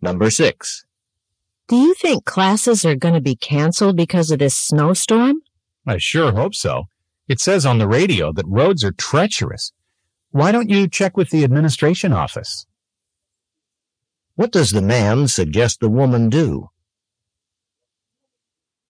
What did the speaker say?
Number 6. Do you think classes are going to be canceled because of this snowstorm? I sure hope so. It says on the radio that roads are treacherous. Why don't you check with the administration office? What does the man suggest the woman do?